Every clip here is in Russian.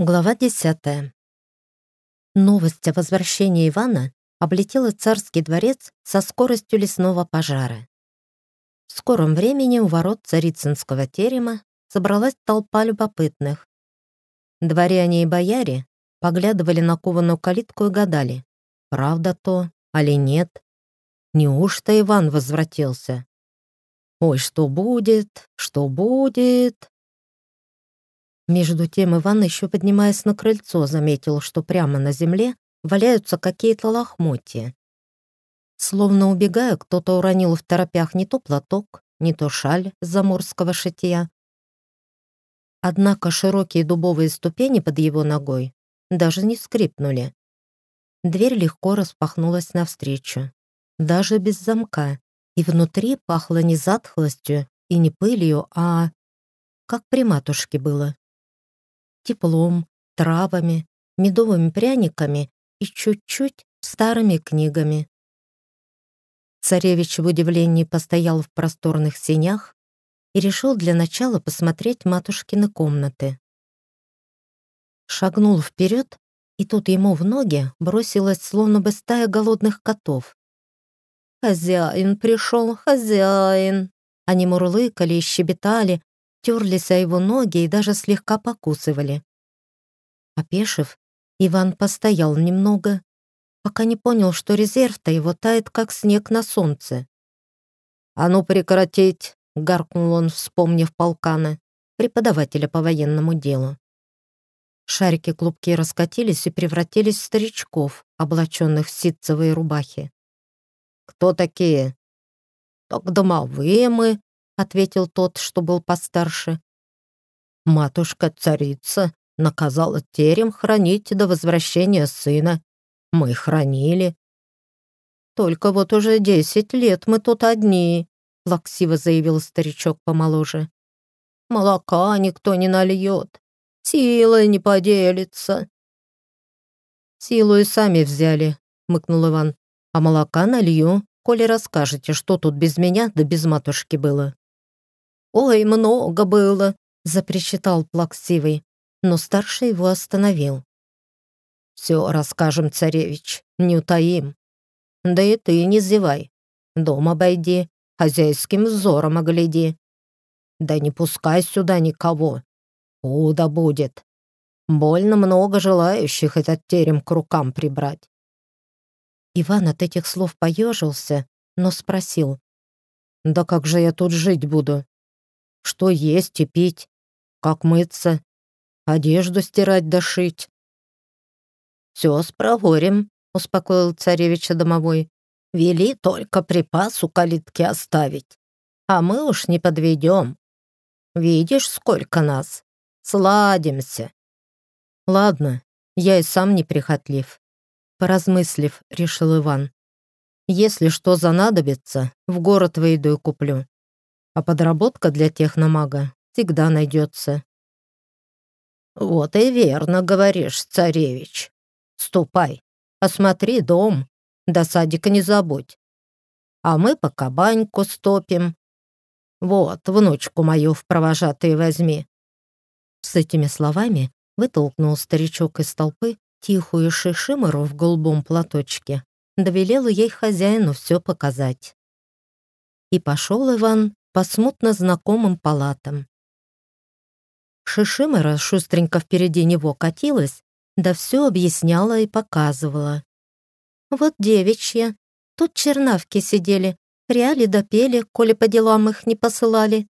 Глава десятая. Новость о возвращении Ивана облетела царский дворец со скоростью лесного пожара. В скором времени у ворот царицынского терема собралась толпа любопытных. Дворяне и бояре поглядывали на кованую калитку и гадали, правда то, али нет. Неужто Иван возвратился? Ой, что будет, что будет? Между тем Иван, еще поднимаясь на крыльцо, заметил, что прямо на земле валяются какие-то лохмотья. Словно убегая, кто-то уронил в торопях не то платок, не то шаль заморского шитья. Однако широкие дубовые ступени под его ногой даже не скрипнули. Дверь легко распахнулась навстречу, даже без замка, и внутри пахло не затхлостью и не пылью, а как при матушке было теплом, травами, медовыми пряниками и чуть-чуть старыми книгами. Царевич в удивлении постоял в просторных сенях и решил для начала посмотреть матушкины комнаты. Шагнул вперед, и тут ему в ноги бросилась словно бы стая голодных котов. «Хозяин пришел, хозяин!» Они мурлыкали и щебетали, терлись о его ноги и даже слегка покусывали. Опешив, Иван постоял немного, пока не понял, что резерв-то его тает, как снег на солнце. «А ну прекратить!» — гаркнул он, вспомнив полкана, преподавателя по военному делу. Шарики-клубки раскатились и превратились в старичков, облаченных в ситцевые рубахи. «Кто такие?» «Так домовые мы», ответил тот, что был постарше. Матушка-царица наказала терем хранить до возвращения сына. Мы хранили. Только вот уже десять лет мы тут одни, плаксиво заявил старичок помоложе. Молока никто не нальет, силой не поделится. Силу и сами взяли, мыкнул Иван. А молока налью, коли расскажете, что тут без меня да без матушки было. «Ой, много было!» — запричитал плаксивый, но старший его остановил. «Все расскажем, царевич, не утаим. Да и ты не зевай. Дом обойди, хозяйским взором огляди. Да не пускай сюда никого. Худо будет. Больно много желающих этот терем к рукам прибрать». Иван от этих слов поежился, но спросил. «Да как же я тут жить буду? что есть и пить, как мыться, одежду стирать да шить. «Все спроворим», — успокоил царевича домовой. «Вели только припас у калитки оставить, а мы уж не подведем. Видишь, сколько нас? Сладимся». «Ладно, я и сам неприхотлив», — поразмыслив, решил Иван. «Если что занадобится, в город выйду и куплю а подработка для техномага всегда найдется. «Вот и верно говоришь, царевич. Ступай, осмотри дом, до садика не забудь. А мы пока баньку стопим. Вот, внучку мою в провожатые возьми». С этими словами вытолкнул старичок из толпы тихую шишимору в голубом платочке, довелел ей хозяину все показать. И пошел Иван по смутно знакомым палатам. Шишимера шустренько впереди него катилась, да все объясняла и показывала. Вот девичья, тут чернавки сидели, пряли да пели, коли по делам их не посылали.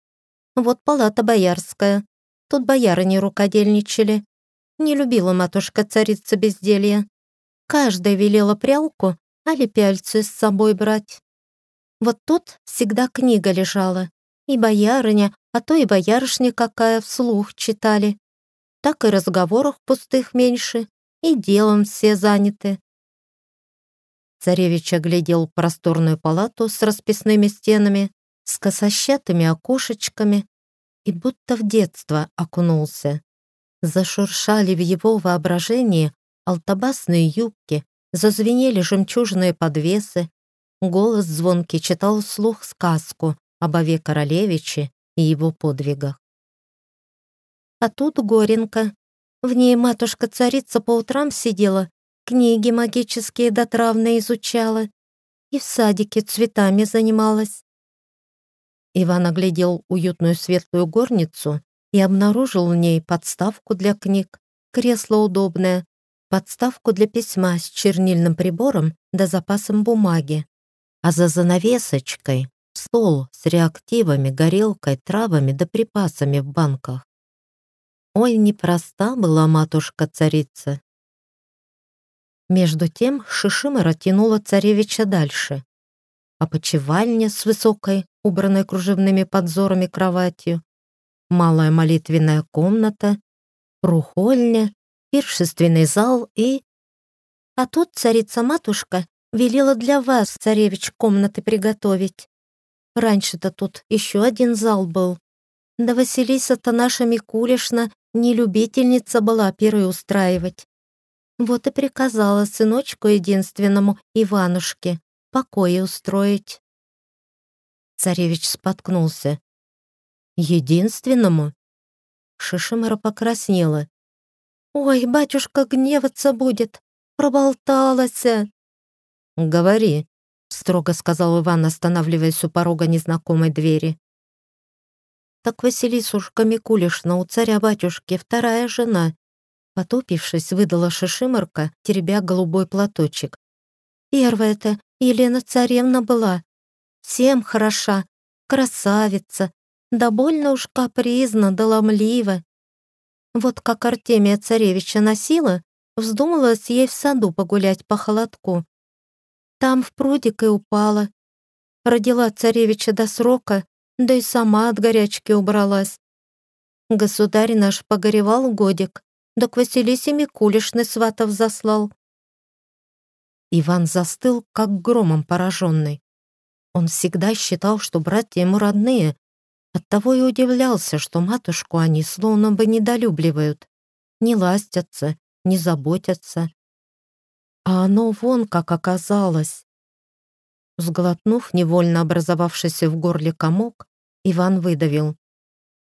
Вот палата боярская, тут бояры не рукодельничали. Не любила матушка-царица безделья. Каждая велела прялку, али пяльцы с собой брать. Вот тут всегда книга лежала, и боярыня, а то и боярышня какая вслух читали. Так и разговоров пустых меньше, и делом все заняты. Царевич оглядел просторную палату с расписными стенами, с косощатыми окошечками и будто в детство окунулся. Зашуршали в его воображении алтабасные юбки, зазвенели жемчужные подвесы, Голос звонкий читал вслух сказку об Ове Королевиче и его подвигах. А тут Горенко. В ней матушка-царица по утрам сидела, книги магические да травные изучала и в садике цветами занималась. Иван оглядел уютную светлую горницу и обнаружил в ней подставку для книг, кресло удобное, подставку для письма с чернильным прибором да запасом бумаги, а за занавесочкой стол с реактивами, горелкой, травами да припасами в банках. Ой, непроста была матушка-царица. Между тем Шишимара тянула царевича дальше. Опочивальня с высокой, убранной кружевными подзорами кроватью, малая молитвенная комната, рухольня, пиршественный зал и... А тут царица-матушка велела для вас, царевич, комнаты приготовить. Раньше-то тут еще один зал был. Да Василиса-то наша Микулишна не любительница была пиры устраивать. Вот и приказала сыночку единственному Иванушке покои устроить. Царевич споткнулся. Единственному? Шишимара покраснела. «Ой, батюшка гневаться будет! Проболталась!» «Говори», — строго сказал Иван, останавливаясь у порога незнакомой двери. «Так Василисушка Микулишна у царя-батюшки вторая жена», потупившись, выдала Шишимарка, теребя голубой платочек. «Первая-то Елена Царевна была. Всем хороша, красавица, да больно уж капризна, да ломлива. Вот как Артемия Царевича носила, вздумалась ей в саду погулять по холодку. Там в прудик и упала. Родила царевича до срока, да и сама от горячки убралась. Государь наш погоревал годик, да к Василисе Микулишны сватов заслал. Иван застыл, как громом пораженный. Он всегда считал, что братья ему родные, оттого и удивлялся, что матушку они словно бы недолюбливают, не ластятся, не заботятся. А оно вон как оказалось. Сглотнув невольно образовавшийся в горле комок, Иван выдавил.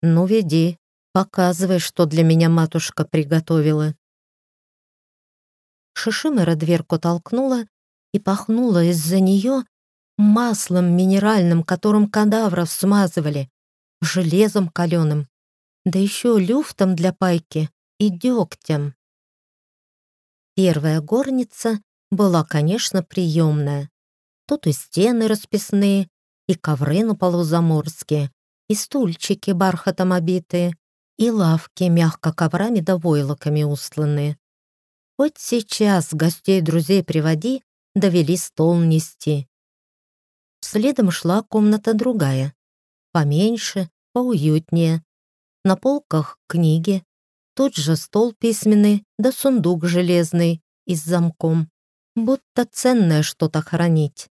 «Ну, веди, показывай, что для меня матушка приготовила». Шишимера дверку толкнула и пахнула из-за нее маслом минеральным, которым кадавров смазывали, железом каленым, да еще люфтом для пайки и дегтем. Первая горница была, конечно, приемная. Тут и стены расписные, и ковры на полу заморские, и стульчики бархатом обитые, и лавки мягко коврами да войлоками устланные. Хоть сейчас гостей друзей приводи, довели стол нести. Следом шла комната другая, поменьше, поуютнее. На полках книги, тот же стол письменный, да сундук железный и с замком. Будто ценное что-то хранить.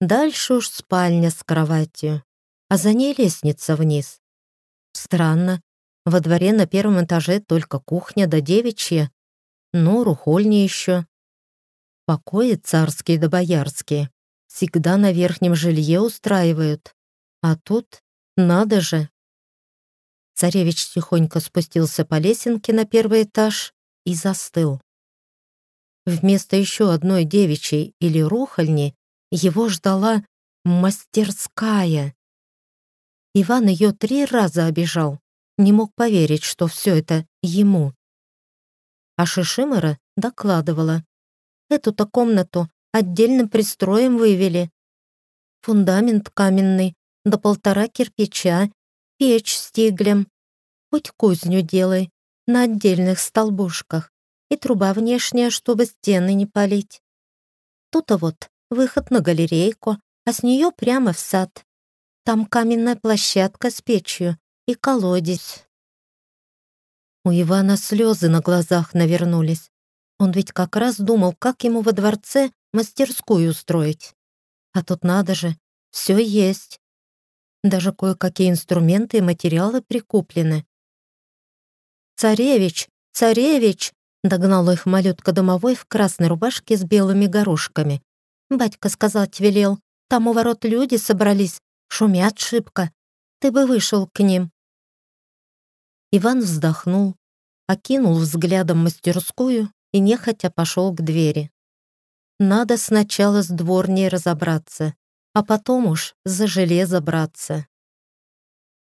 Дальше уж спальня с кроватью, а за ней лестница вниз. Странно, во дворе на первом этаже только кухня да девичья, ну, рухольня еще. Покои царские да боярские всегда на верхнем жилье устраивают, а тут надо же, Царевич тихонько спустился по лесенке на первый этаж и застыл. Вместо еще одной девичьей или рухольни его ждала мастерская. Иван ее три раза обижал, не мог поверить, что все это ему. А Шишимара докладывала. Эту-то комнату отдельным пристроем вывели. Фундамент каменный, до полтора кирпича печь с тиглем. Хоть кузню делай на отдельных столбушках и труба внешняя, чтобы стены не палить. Тут-то вот выход на галерейку, а с нее прямо в сад. Там каменная площадка с печью и колодец. У Ивана слезы на глазах навернулись. Он ведь как раз думал, как ему во дворце мастерскую устроить. А тут надо же, все есть. Даже кое-какие инструменты и материалы прикуплены. «Царевич! Царевич!» — догнал их малютка домовой в красной рубашке с белыми горошками. «Батька сказать велел, там у ворот люди собрались, шумят шибко. Ты бы вышел к ним». Иван вздохнул, окинул взглядом мастерскую и нехотя пошел к двери. Надо сначала с дворней разобраться, а потом уж за железо браться.